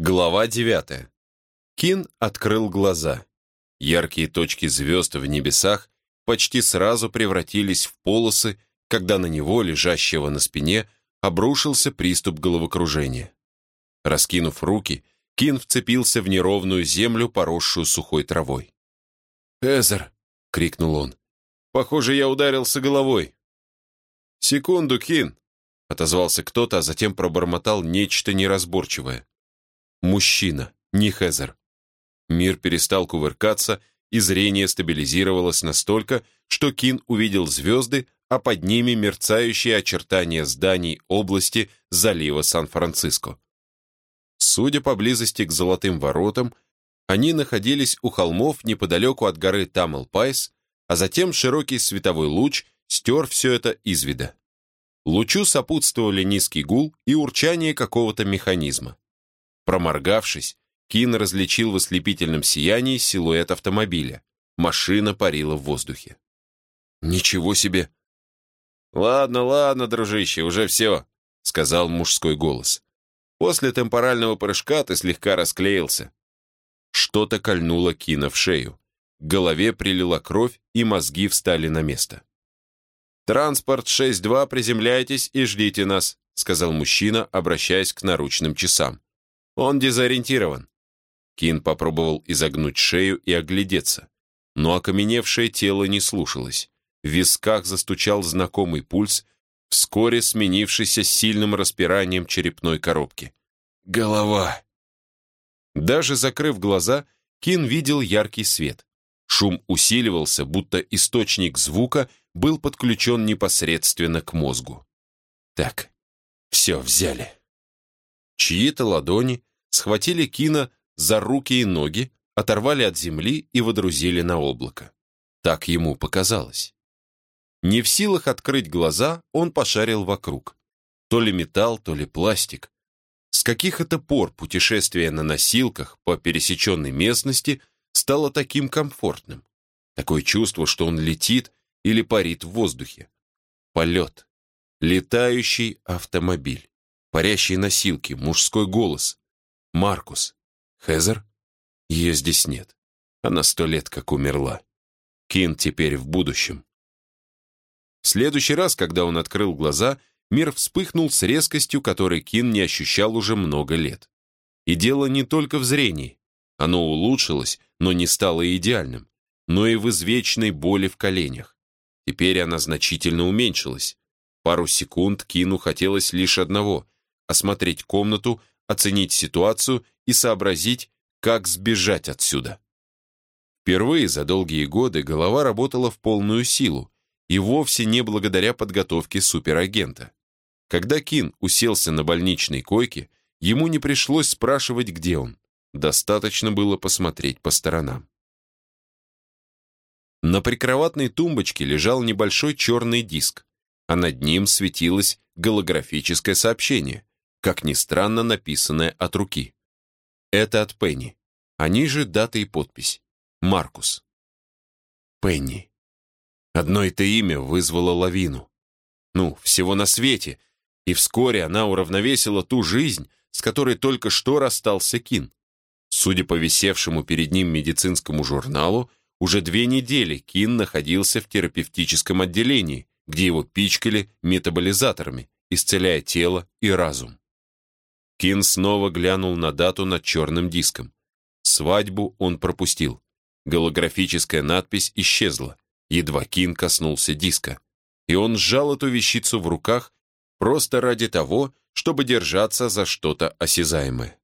Глава 9. Кин открыл глаза. Яркие точки звезд в небесах почти сразу превратились в полосы, когда на него, лежащего на спине, обрушился приступ головокружения. Раскинув руки, Кин вцепился в неровную землю, поросшую сухой травой. «Эзер!» — крикнул он. «Похоже, я ударился головой». «Секунду, Кин!» — отозвался кто-то, а затем пробормотал нечто неразборчивое. Мужчина, не Хезер. Мир перестал кувыркаться, и зрение стабилизировалось настолько, что Кин увидел звезды, а под ними мерцающие очертания зданий области залива Сан-Франциско. Судя по близости к Золотым воротам, они находились у холмов неподалеку от горы Тамл-Пайс, а затем широкий световой луч стер все это из вида. Лучу сопутствовали низкий гул и урчание какого-то механизма. Проморгавшись, Кин различил в ослепительном сиянии силуэт автомобиля. Машина парила в воздухе. «Ничего себе!» «Ладно, ладно, дружище, уже все», — сказал мужской голос. «После темпорального прыжка ты слегка расклеился». Что-то кольнуло Кина в шею. К голове прилила кровь, и мозги встали на место. «Транспорт 6-2, приземляйтесь и ждите нас», — сказал мужчина, обращаясь к наручным часам. Он дезориентирован. Кин попробовал изогнуть шею и оглядеться, но окаменевшее тело не слушалось. В висках застучал знакомый пульс, вскоре сменившийся сильным распиранием черепной коробки. «Голова!» Даже закрыв глаза, Кин видел яркий свет. Шум усиливался, будто источник звука был подключен непосредственно к мозгу. Так, все взяли. Чьи-то ладони схватили Кина за руки и ноги, оторвали от земли и водрузили на облако. Так ему показалось. Не в силах открыть глаза, он пошарил вокруг. То ли металл, то ли пластик. С каких это пор путешествие на носилках по пересеченной местности стало таким комфортным? Такое чувство, что он летит или парит в воздухе. Полет. Летающий автомобиль. Парящие носилки, мужской голос. Маркус. Хезер? Ее здесь нет. Она сто лет как умерла. Кин теперь в будущем. В следующий раз, когда он открыл глаза, мир вспыхнул с резкостью, которой Кин не ощущал уже много лет. И дело не только в зрении. Оно улучшилось, но не стало идеальным, но и в извечной боли в коленях. Теперь она значительно уменьшилась. Пару секунд Кину хотелось лишь одного — осмотреть комнату, оценить ситуацию и сообразить, как сбежать отсюда. Впервые за долгие годы голова работала в полную силу, и вовсе не благодаря подготовке суперагента. Когда Кин уселся на больничной койке, ему не пришлось спрашивать, где он. Достаточно было посмотреть по сторонам. На прикроватной тумбочке лежал небольшой черный диск, а над ним светилось голографическое сообщение как ни странно, написанное от руки. Это от Пенни. А ниже дата и подпись. Маркус. Пенни. Одно это имя вызвало лавину. Ну, всего на свете. И вскоре она уравновесила ту жизнь, с которой только что расстался Кин. Судя по висевшему перед ним медицинскому журналу, уже две недели Кин находился в терапевтическом отделении, где его пичкали метаболизаторами, исцеляя тело и разум. Кин снова глянул на дату над черным диском. Свадьбу он пропустил. Голографическая надпись исчезла. Едва Кин коснулся диска. И он сжал эту вещицу в руках просто ради того, чтобы держаться за что-то осязаемое.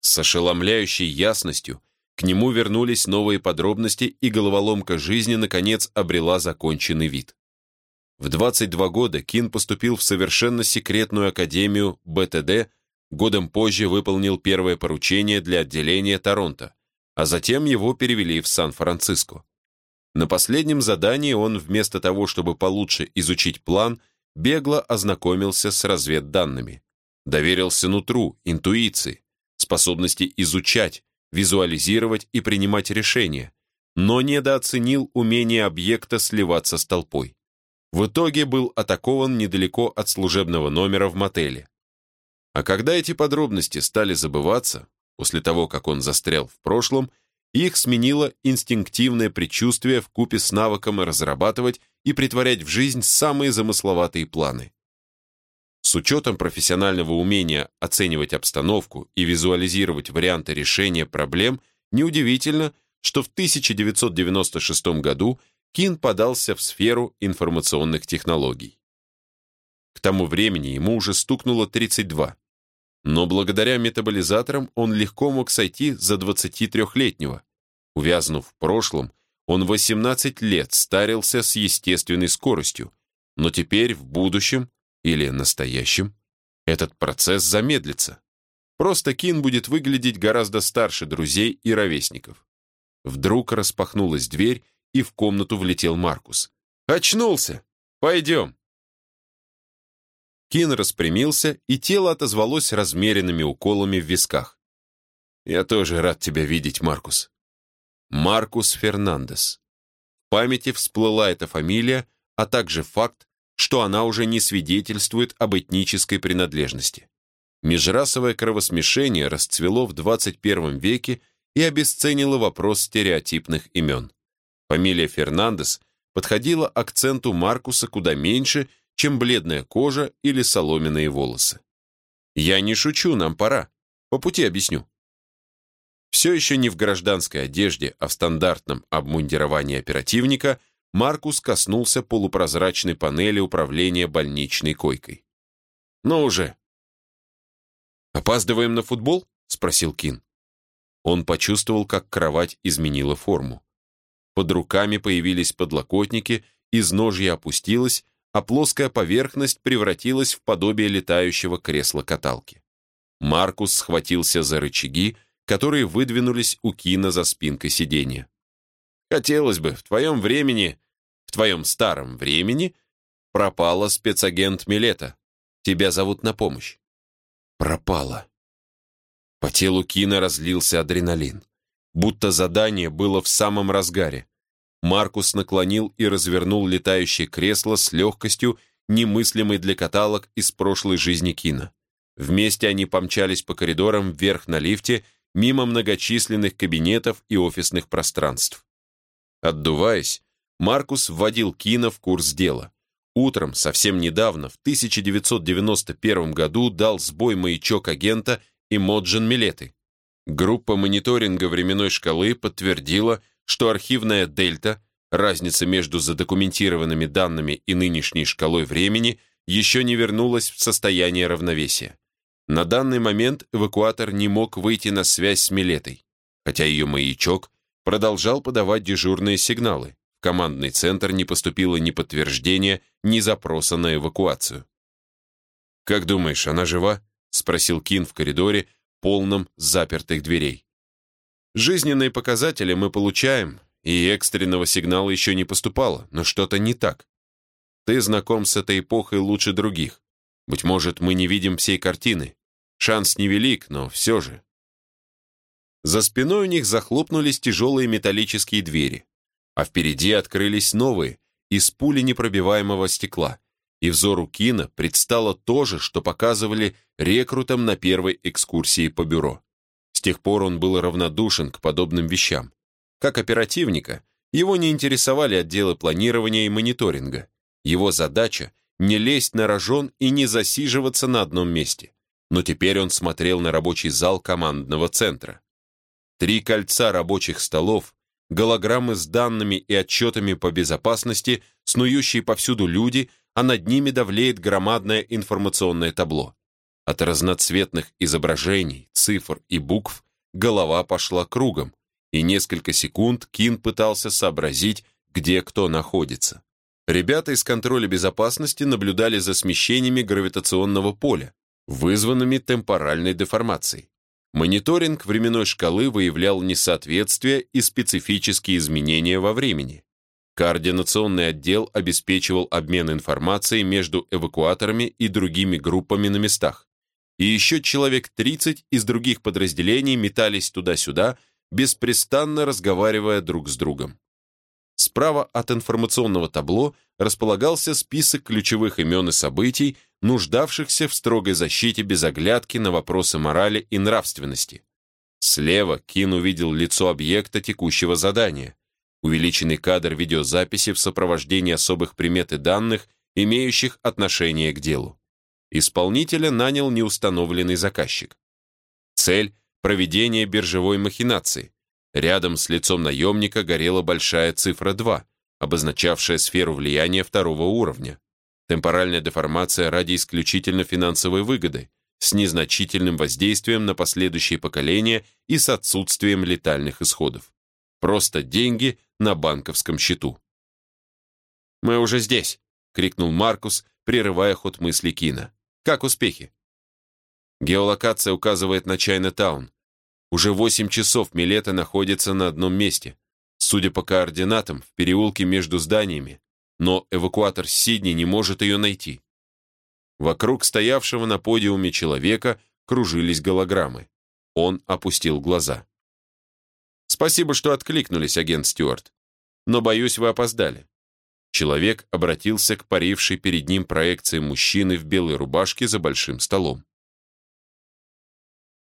С ошеломляющей ясностью к нему вернулись новые подробности, и головоломка жизни, наконец, обрела законченный вид. В 22 года Кин поступил в совершенно секретную академию БТД Годом позже выполнил первое поручение для отделения Торонто, а затем его перевели в Сан-Франциско. На последнем задании он, вместо того, чтобы получше изучить план, бегло ознакомился с разведданными. Доверился нутру, интуиции, способности изучать, визуализировать и принимать решения, но недооценил умение объекта сливаться с толпой. В итоге был атакован недалеко от служебного номера в мотеле. А когда эти подробности стали забываться, после того, как он застрял в прошлом, их сменило инстинктивное предчувствие в купе с навыком разрабатывать и притворять в жизнь самые замысловатые планы. С учетом профессионального умения оценивать обстановку и визуализировать варианты решения проблем, неудивительно, что в 1996 году Кин подался в сферу информационных технологий. К тому времени ему уже стукнуло 32, но благодаря метаболизаторам он легко мог сойти за 23-летнего. Увязнув в прошлом, он 18 лет старился с естественной скоростью, но теперь в будущем или настоящем этот процесс замедлится. Просто Кин будет выглядеть гораздо старше друзей и ровесников. Вдруг распахнулась дверь, и в комнату влетел Маркус. «Очнулся! Пойдем!» Кин распрямился, и тело отозвалось размеренными уколами в висках. «Я тоже рад тебя видеть, Маркус». Маркус Фернандес. В памяти всплыла эта фамилия, а также факт, что она уже не свидетельствует об этнической принадлежности. Межрасовое кровосмешение расцвело в 21 веке и обесценило вопрос стереотипных имен. Фамилия Фернандес подходила акценту Маркуса куда меньше, чем бледная кожа или соломенные волосы. «Я не шучу, нам пора. По пути объясню». Все еще не в гражданской одежде, а в стандартном обмундировании оперативника, Маркус коснулся полупрозрачной панели управления больничной койкой. «Ну уже!» «Опаздываем на футбол?» — спросил Кин. Он почувствовал, как кровать изменила форму. Под руками появились подлокотники, изножье опустилось, а плоская поверхность превратилась в подобие летающего кресла-каталки. Маркус схватился за рычаги, которые выдвинулись у Кина за спинкой сиденья. «Хотелось бы, в твоем времени, в твоем старом времени, пропала спецагент Милета. Тебя зовут на помощь». «Пропала». По телу Кина разлился адреналин. Будто задание было в самом разгаре. Маркус наклонил и развернул летающее кресло с легкостью, немыслимой для каталог из прошлой жизни Кина. Вместе они помчались по коридорам вверх на лифте, мимо многочисленных кабинетов и офисных пространств. Отдуваясь, Маркус вводил Кина в курс дела. Утром, совсем недавно, в 1991 году дал сбой маячок агента Имоджин Милеты. Группа мониторинга временной шкалы подтвердила, что архивная дельта, разница между задокументированными данными и нынешней шкалой времени, еще не вернулась в состояние равновесия. На данный момент эвакуатор не мог выйти на связь с Милетой, хотя ее маячок продолжал подавать дежурные сигналы. В командный центр не поступило ни подтверждения, ни запроса на эвакуацию. «Как думаешь, она жива?» — спросил Кин в коридоре, полном запертых дверей. Жизненные показатели мы получаем, и экстренного сигнала еще не поступало, но что-то не так. Ты знаком с этой эпохой лучше других. Быть может, мы не видим всей картины. Шанс невелик, но все же. За спиной у них захлопнулись тяжелые металлические двери, а впереди открылись новые, из пули непробиваемого стекла, и взору Кина предстало то же, что показывали рекрутам на первой экскурсии по бюро. С тех пор он был равнодушен к подобным вещам. Как оперативника, его не интересовали отделы планирования и мониторинга. Его задача — не лезть на рожон и не засиживаться на одном месте. Но теперь он смотрел на рабочий зал командного центра. Три кольца рабочих столов, голограммы с данными и отчетами по безопасности, снующие повсюду люди, а над ними давлеет громадное информационное табло. От разноцветных изображений, цифр и букв голова пошла кругом, и несколько секунд Кин пытался сообразить, где кто находится. Ребята из контроля безопасности наблюдали за смещениями гравитационного поля, вызванными темпоральной деформацией. Мониторинг временной шкалы выявлял несоответствия и специфические изменения во времени. Координационный отдел обеспечивал обмен информацией между эвакуаторами и другими группами на местах и еще человек 30 из других подразделений метались туда-сюда, беспрестанно разговаривая друг с другом. Справа от информационного табло располагался список ключевых имен и событий, нуждавшихся в строгой защите без оглядки на вопросы морали и нравственности. Слева Кин увидел лицо объекта текущего задания. Увеличенный кадр видеозаписи в сопровождении особых примет и данных, имеющих отношение к делу. Исполнителя нанял неустановленный заказчик. Цель – проведение биржевой махинации. Рядом с лицом наемника горела большая цифра 2, обозначавшая сферу влияния второго уровня. Темпоральная деформация ради исключительно финансовой выгоды, с незначительным воздействием на последующие поколения и с отсутствием летальных исходов. Просто деньги на банковском счету. «Мы уже здесь!» — крикнул Маркус, прерывая ход мысли Кина. «Как успехи?» Геолокация указывает на Чайна-таун. Уже восемь часов Милета находится на одном месте. Судя по координатам, в переулке между зданиями. Но эвакуатор Сидни не может ее найти. Вокруг стоявшего на подиуме человека кружились голограммы. Он опустил глаза. «Спасибо, что откликнулись, агент Стюарт. Но, боюсь, вы опоздали». Человек обратился к парившей перед ним проекции мужчины в белой рубашке за большим столом.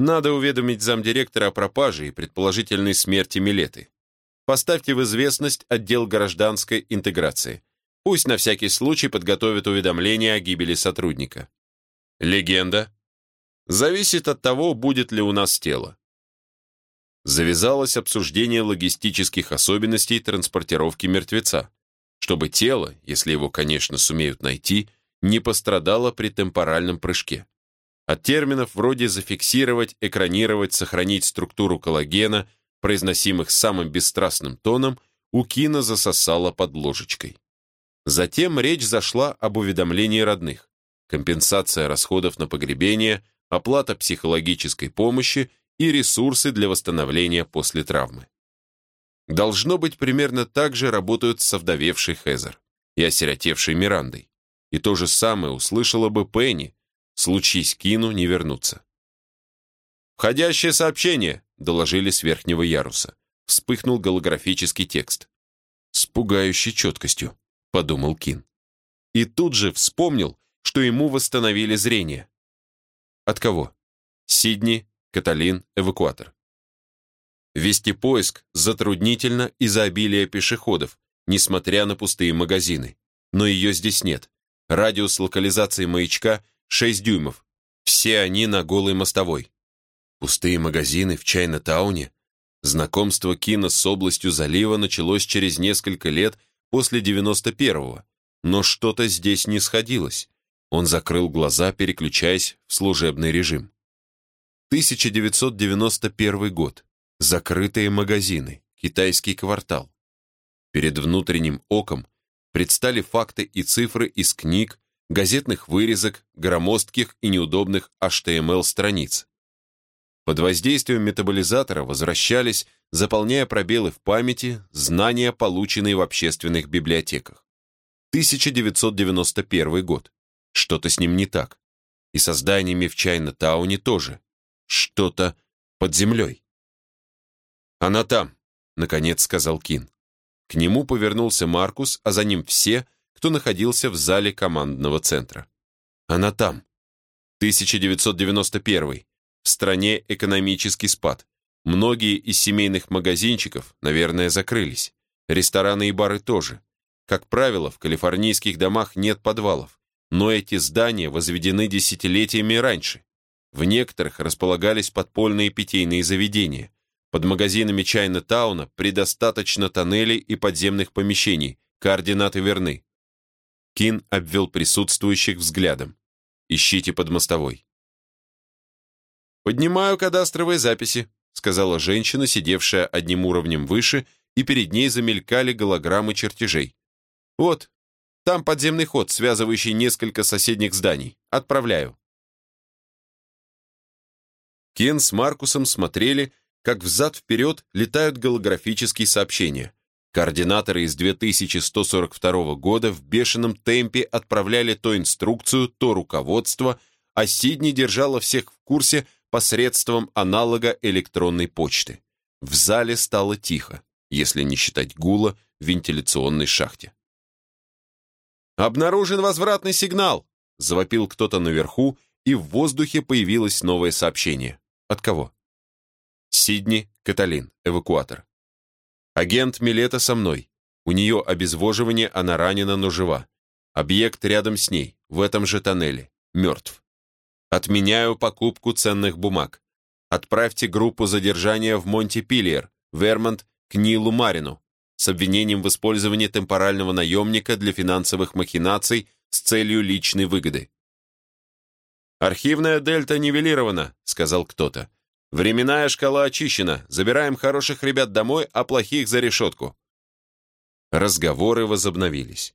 «Надо уведомить замдиректора о пропаже и предположительной смерти Милеты. Поставьте в известность отдел гражданской интеграции. Пусть на всякий случай подготовят уведомление о гибели сотрудника. Легенда. Зависит от того, будет ли у нас тело. Завязалось обсуждение логистических особенностей транспортировки мертвеца, чтобы тело, если его, конечно, сумеют найти, не пострадало при темпоральном прыжке. От терминов вроде зафиксировать, экранировать, сохранить структуру коллагена, произносимых самым бесстрастным тоном, у Кина засосало под ложечкой. Затем речь зашла об уведомлении родных, компенсация расходов на погребение, оплата психологической помощи и ресурсы для восстановления после травмы. Должно быть, примерно так же работают с овдовевшей Хезер и осиротевшей Мирандой. И то же самое услышала бы Пенни, случись Кину не вернуться. «Входящее сообщение», — доложили с верхнего яруса. Вспыхнул голографический текст. С пугающей четкостью. — подумал Кин. И тут же вспомнил, что ему восстановили зрение. От кого? Сидни, Каталин, эвакуатор. Вести поиск затруднительно из-за обилия пешеходов, несмотря на пустые магазины. Но ее здесь нет. Радиус локализации маячка 6 дюймов. Все они на голой мостовой. Пустые магазины в Чайна-тауне? Знакомство Кина с областью залива началось через несколько лет после 91-го, но что-то здесь не сходилось. Он закрыл глаза, переключаясь в служебный режим. 1991 год. Закрытые магазины. Китайский квартал. Перед внутренним оком предстали факты и цифры из книг, газетных вырезок, громоздких и неудобных HTML-страниц. Под воздействием метаболизатора возвращались заполняя пробелы в памяти, знания, полученные в общественных библиотеках. 1991 год. Что-то с ним не так. И со зданиями в Чайна-тауне тоже. Что-то под землей. «Она там», — наконец сказал Кин. К нему повернулся Маркус, а за ним все, кто находился в зале командного центра. «Она там». 1991. В стране экономический спад. Многие из семейных магазинчиков, наверное, закрылись. Рестораны и бары тоже. Как правило, в калифорнийских домах нет подвалов, но эти здания возведены десятилетиями раньше. В некоторых располагались подпольные питейные заведения. Под магазинами Чайна-тауна предостаточно тоннелей и подземных помещений, координаты верны. Кин обвел присутствующих взглядом. «Ищите под мостовой». «Поднимаю кадастровые записи», сказала женщина, сидевшая одним уровнем выше, и перед ней замелькали голограммы чертежей. «Вот, там подземный ход, связывающий несколько соседних зданий. Отправляю». Кен с Маркусом смотрели, как взад-вперед летают голографические сообщения. Координаторы из 2142 года в бешеном темпе отправляли то инструкцию, то руководство, а Сидни держала всех в курсе посредством аналога электронной почты. В зале стало тихо, если не считать гула в вентиляционной шахте. «Обнаружен возвратный сигнал!» — завопил кто-то наверху, и в воздухе появилось новое сообщение. От кого? Сидни, Каталин, эвакуатор. Агент Милета со мной. У нее обезвоживание, она ранена, но жива. Объект рядом с ней, в этом же тоннеле. Мертв. Отменяю покупку ценных бумаг. Отправьте группу задержания в Монти-Пиллиер, Вермонт, к Нилу Марину с обвинением в использовании темпорального наемника для финансовых махинаций с целью личной выгоды. «Архивная дельта нивелирована», — сказал кто-то. «Временная шкала очищена. Забираем хороших ребят домой, а плохих за решетку». Разговоры возобновились.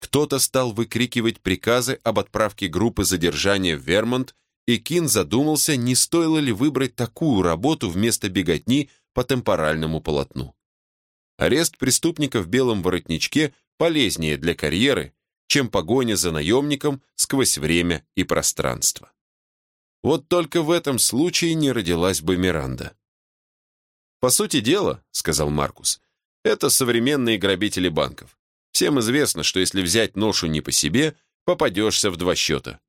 Кто-то стал выкрикивать приказы об отправке группы задержания в Вермонт, и Кин задумался, не стоило ли выбрать такую работу вместо беготни по темпоральному полотну. Арест преступника в белом воротничке полезнее для карьеры, чем погоня за наемником сквозь время и пространство. Вот только в этом случае не родилась бы Миранда. «По сути дела», — сказал Маркус, — «это современные грабители банков. Всем известно, что если взять ношу не по себе, попадешься в два счета.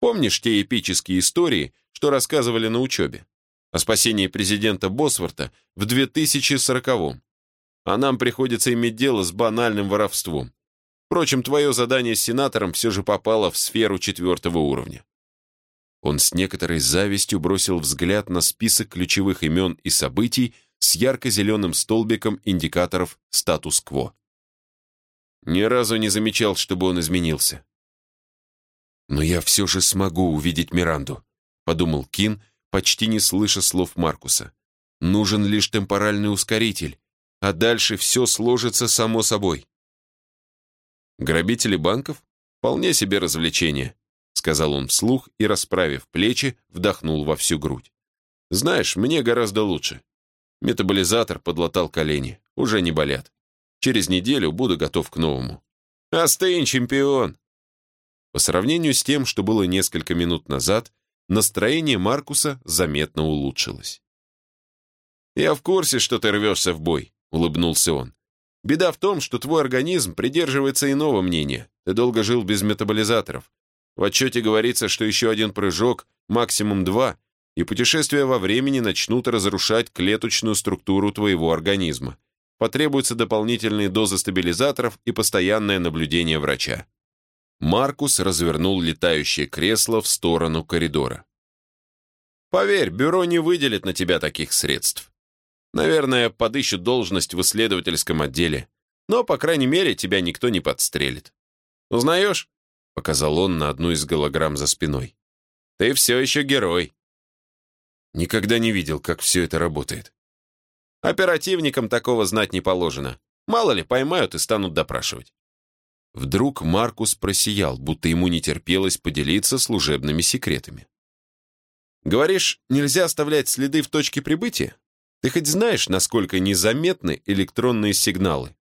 Помнишь те эпические истории, что рассказывали на учебе? О спасении президента Босворта в 2040-м. А нам приходится иметь дело с банальным воровством. Впрочем, твое задание с сенатором все же попало в сферу четвертого уровня. Он с некоторой завистью бросил взгляд на список ключевых имен и событий с ярко-зеленым столбиком индикаторов статус-кво. Ни разу не замечал, чтобы он изменился. «Но я все же смогу увидеть Миранду», — подумал Кин, почти не слыша слов Маркуса. «Нужен лишь темпоральный ускоритель, а дальше все сложится само собой». «Грабители банков? Вполне себе развлечение», — сказал он вслух и, расправив плечи, вдохнул во всю грудь. «Знаешь, мне гораздо лучше. Метаболизатор подлатал колени, уже не болят. Через неделю буду готов к новому. Остынь, чемпион!» По сравнению с тем, что было несколько минут назад, настроение Маркуса заметно улучшилось. «Я в курсе, что ты рвешься в бой», — улыбнулся он. «Беда в том, что твой организм придерживается иного мнения. Ты долго жил без метаболизаторов. В отчете говорится, что еще один прыжок, максимум два, и путешествия во времени начнут разрушать клеточную структуру твоего организма потребуются дополнительные дозы стабилизаторов и постоянное наблюдение врача. Маркус развернул летающее кресло в сторону коридора. «Поверь, бюро не выделит на тебя таких средств. Наверное, подыщут должность в исследовательском отделе, но, по крайней мере, тебя никто не подстрелит. Узнаешь?» — показал он на одну из голограмм за спиной. «Ты все еще герой». Никогда не видел, как все это работает. Оперативникам такого знать не положено. Мало ли, поймают и станут допрашивать. Вдруг Маркус просиял, будто ему не терпелось поделиться служебными секретами. «Говоришь, нельзя оставлять следы в точке прибытия? Ты хоть знаешь, насколько незаметны электронные сигналы?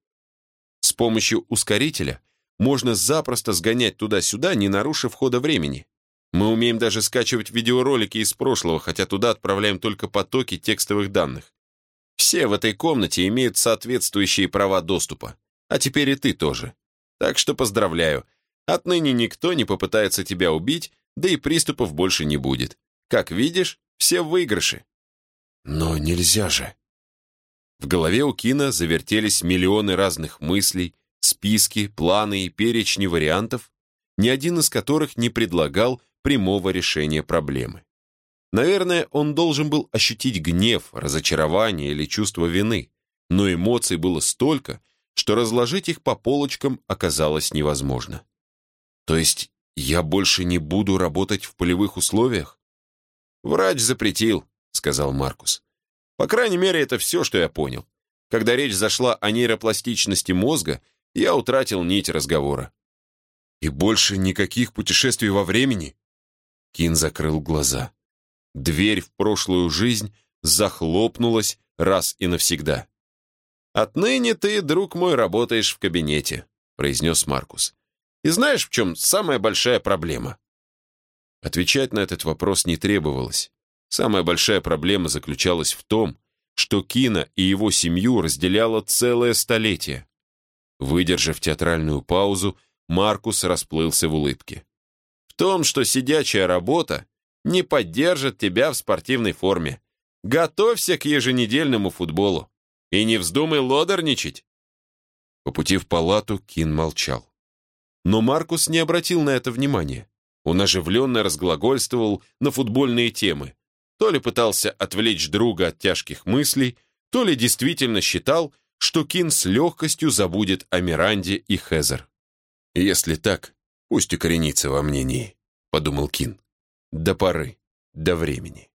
С помощью ускорителя можно запросто сгонять туда-сюда, не нарушив хода времени. Мы умеем даже скачивать видеоролики из прошлого, хотя туда отправляем только потоки текстовых данных. Все в этой комнате имеют соответствующие права доступа. А теперь и ты тоже. Так что поздравляю. Отныне никто не попытается тебя убить, да и приступов больше не будет. Как видишь, все в выигрыше. Но нельзя же. В голове у Кина завертелись миллионы разных мыслей, списки, планы и перечни вариантов, ни один из которых не предлагал прямого решения проблемы. Наверное, он должен был ощутить гнев, разочарование или чувство вины, но эмоций было столько, что разложить их по полочкам оказалось невозможно. То есть я больше не буду работать в полевых условиях? Врач запретил, сказал Маркус. По крайней мере, это все, что я понял. Когда речь зашла о нейропластичности мозга, я утратил нить разговора. И больше никаких путешествий во времени? Кин закрыл глаза. Дверь в прошлую жизнь захлопнулась раз и навсегда. «Отныне ты, друг мой, работаешь в кабинете», — произнес Маркус. «И знаешь, в чем самая большая проблема?» Отвечать на этот вопрос не требовалось. Самая большая проблема заключалась в том, что Кина и его семью разделяло целое столетие. Выдержав театральную паузу, Маркус расплылся в улыбке. В том, что сидячая работа не поддержит тебя в спортивной форме. готовься к еженедельному футболу. И не вздумай лодорничать. По пути в палату Кин молчал. Но Маркус не обратил на это внимания. Он оживленно разглагольствовал на футбольные темы. То ли пытался отвлечь друга от тяжких мыслей, то ли действительно считал, что Кин с легкостью забудет о Миранде и Хезер. «Если так, пусть укоренится во мнении», — подумал Кин. «До поры, до времени».